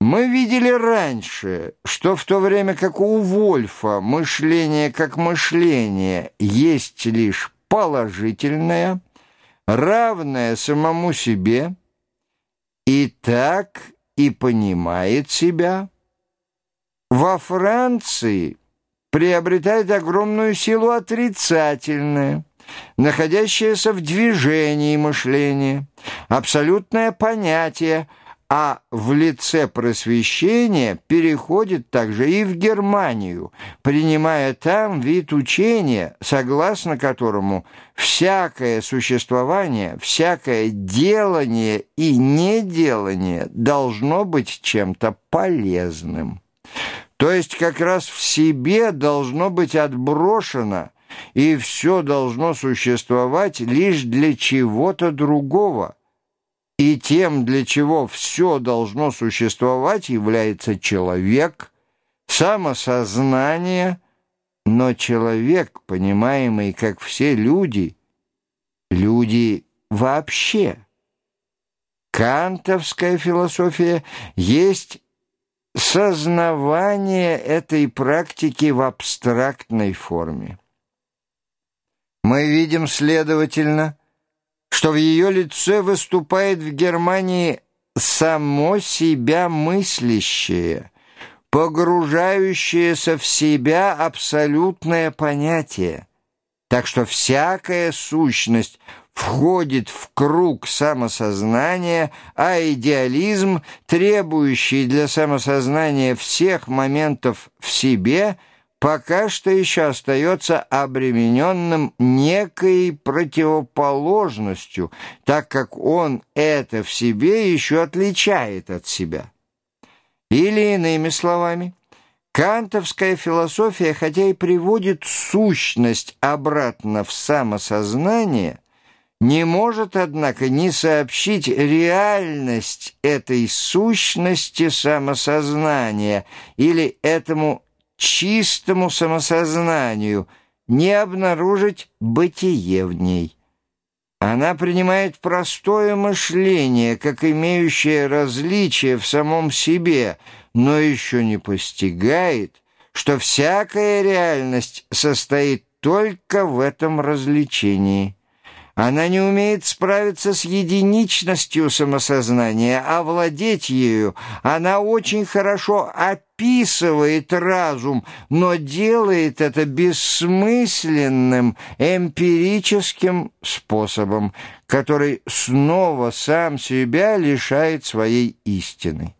Мы видели раньше, что в то время как у Вольфа мышление как мышление есть лишь положительное, равное самому себе, и так и понимает себя, во Франции приобретает огромную силу отрицательное, находящееся в движении мышления, абсолютное понятие – а в лице просвещения переходит также и в Германию, принимая там вид учения, согласно которому всякое существование, всякое делание и неделание должно быть чем-то полезным. То есть как раз в себе должно быть отброшено, и все должно существовать лишь для чего-то другого – и тем, для чего все должно существовать, является человек, самосознание, но человек, понимаемый как все люди, люди вообще. Кантовская философия есть сознавание этой практики в абстрактной форме. Мы видим, следовательно, что в ее лице выступает в Германии само себя мыслящее, погружающееся в себя абсолютное понятие. Так что всякая сущность входит в круг самосознания, а идеализм, требующий для самосознания всех моментов в себе – пока что еще остается обремененным некой противоположностью, так как он это в себе еще отличает от себя. Или иными словами, кантовская философия, хотя и приводит сущность обратно в самосознание, не может, однако, не сообщить реальность этой сущности самосознания или этому чистому самосознанию, не обнаружить бытие в ней. Она принимает простое мышление, как имеющее различие в самом себе, но еще не постигает, что всякая реальность состоит только в этом развлечении. Она не умеет справиться с единичностью самосознания, а владеть ею. Она очень хорошо описывает разум, но делает это бессмысленным эмпирическим способом, который снова сам себя лишает своей истины.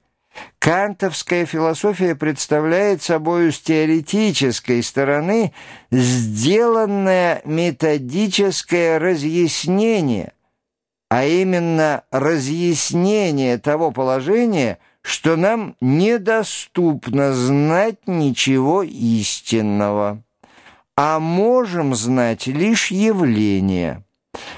Кантовская философия представляет собой с теоретической стороны сделанное методическое разъяснение, а именно разъяснение того положения, что нам недоступно знать ничего истинного, а можем знать лишь явление.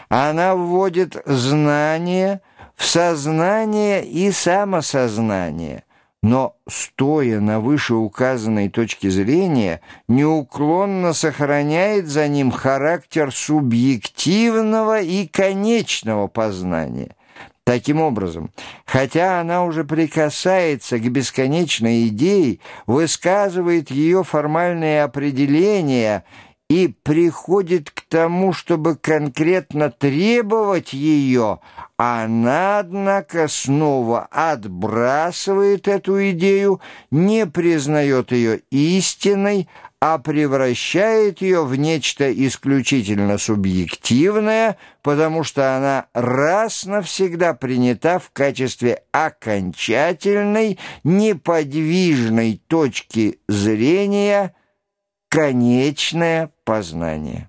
Она вводит знание – в сознание и самосознание, но, стоя на вышеуказанной точке зрения, неуклонно сохраняет за ним характер субъективного и конечного познания. Таким образом, хотя она уже прикасается к бесконечной идее, высказывает ее формальные определения – и приходит к тому, чтобы конкретно требовать ее, она, однако, снова отбрасывает эту идею, не признает ее истиной, а превращает ее в нечто исключительно субъективное, потому что она раз навсегда принята в качестве окончательной, неподвижной точки зрения – конечное познание.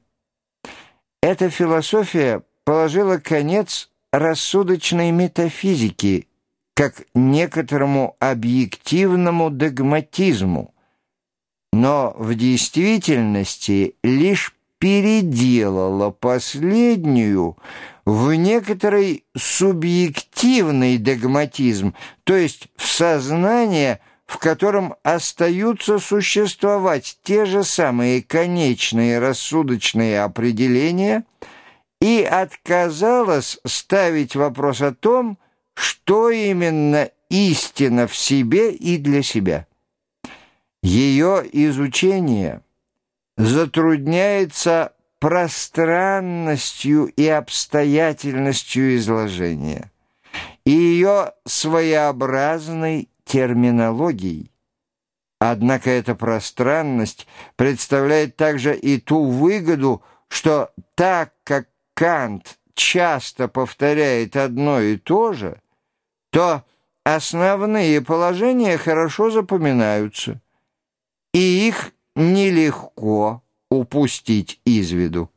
Эта философия положила конец рассудочной метафизике как некоторому объективному догматизму, но в действительности лишь переделала последнюю в некоторый субъективный догматизм, то есть в сознание – в котором остаются существовать те же самые конечные рассудочные определения, и отказалась ставить вопрос о том, что именно истина в себе и для себя. Ее изучение затрудняется пространностью и обстоятельностью изложения и ее своеобразной терминологией. Однако эта пространность представляет также и ту выгоду, что так как Кант часто повторяет одно и то же, то основные положения хорошо запоминаются, и их нелегко упустить из виду.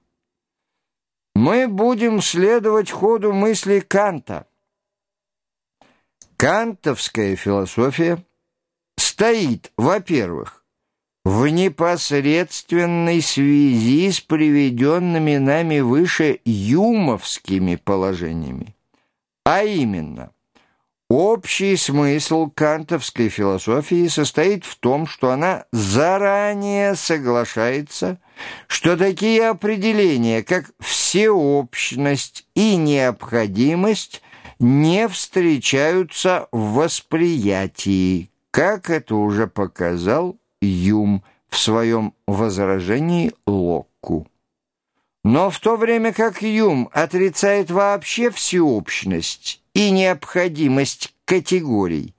Мы будем следовать ходу мысли Канта. Кантовская философия стоит, во-первых, в непосредственной связи с приведенными нами выше юмовскими положениями, а именно Общий смысл кантовской философии состоит в том, что она заранее соглашается, что такие определения, как всеобщность и необходимость, не встречаются в восприятии, как это уже показал Юм в своем возражении Локку. Но в то время как Юм отрицает вообще всеобщность и необходимость категорий,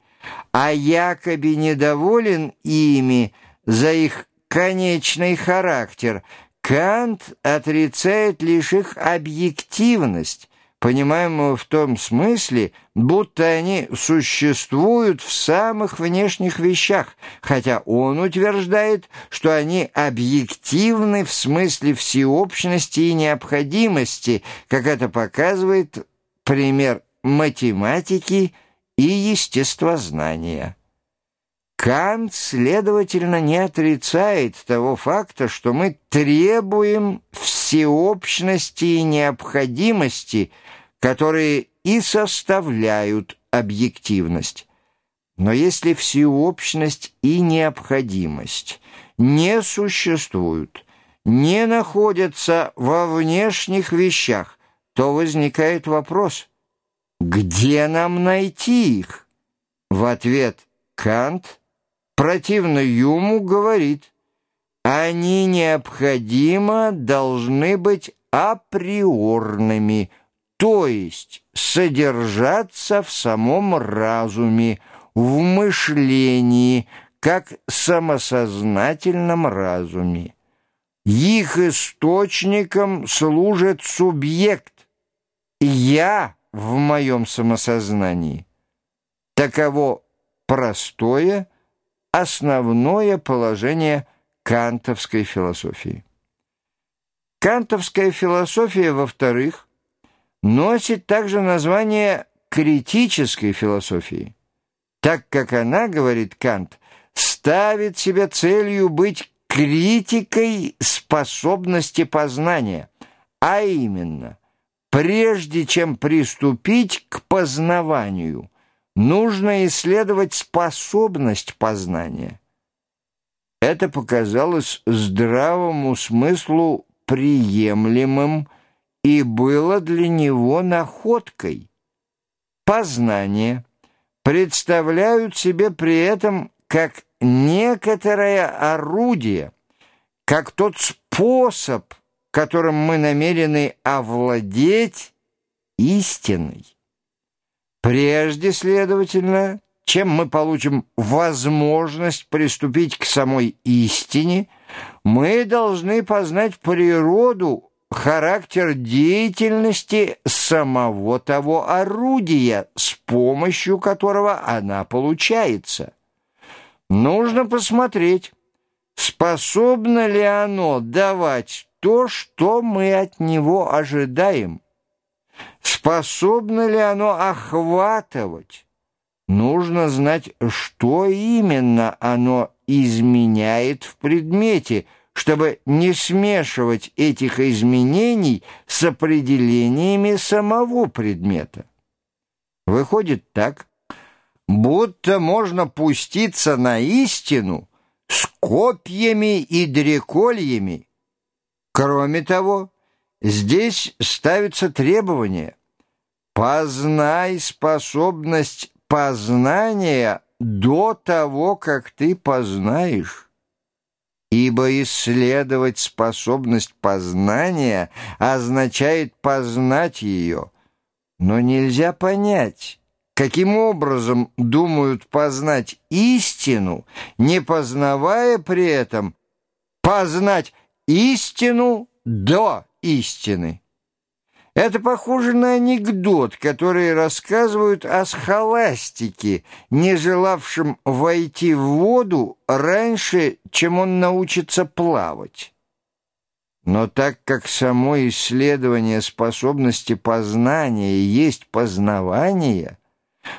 а якобы недоволен ими за их конечный характер, Кант отрицает лишь их объективность, понимаемую в том смысле, будто они существуют в самых внешних вещах, хотя он утверждает, что они объективны в смысле всеобщности и необходимости, как это показывает пример математики и естествознания. Кант, следовательно, не отрицает того факта, что мы требуем всеобщности и необходимости, которые и составляют объективность. Но если всеобщность и необходимость не существуют, не находятся во внешних вещах, то возникает вопрос, где нам найти их? В ответ Кант противно Юму говорит, они необходимо должны быть априорными, то есть содержаться в самом разуме, в мышлении, как самосознательном разуме. Их источником служит субъект «я» в моем самосознании. Таково простое, основное положение кантовской философии. Кантовская философия, во-вторых, носит также название критической философии, так как она, говорит Кант, ставит себе целью быть критикой способности познания, а именно, прежде чем приступить к познаванию – Нужно исследовать способность познания. Это показалось здравому смыслу приемлемым и было для него находкой. Познание представляют себе при этом как некоторое орудие, как тот способ, которым мы намерены овладеть истиной. Прежде, следовательно, чем мы получим возможность приступить к самой истине, мы должны познать природу, характер деятельности самого того орудия, с помощью которого она получается. Нужно посмотреть, способно ли оно давать то, что мы от него ожидаем. Способно ли оно охватывать? Нужно знать, что именно оно изменяет в предмете, чтобы не смешивать этих изменений с определениями самого предмета. Выходит так, будто можно пуститься на истину с копьями и дрекольями. Кроме того, Здесь ставится требование «познай способность познания до того, как ты познаешь. Ибо исследовать способность познания означает познать ее, но нельзя понять, каким образом думают познать истину, не познавая при этом познать истину до истины. Это похоже на анекдот, который рассказывают о схоластике, не желавшем войти в воду раньше, чем он научится плавать. Но так как само исследование способности познания есть познавание,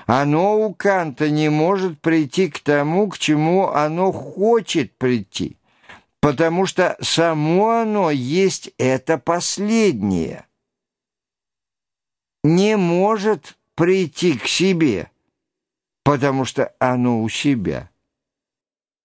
оно у Канта не может прийти к тому, к чему оно хочет прийти, потому что само оно есть это последнее не может прийти к себе, потому что оно у себя.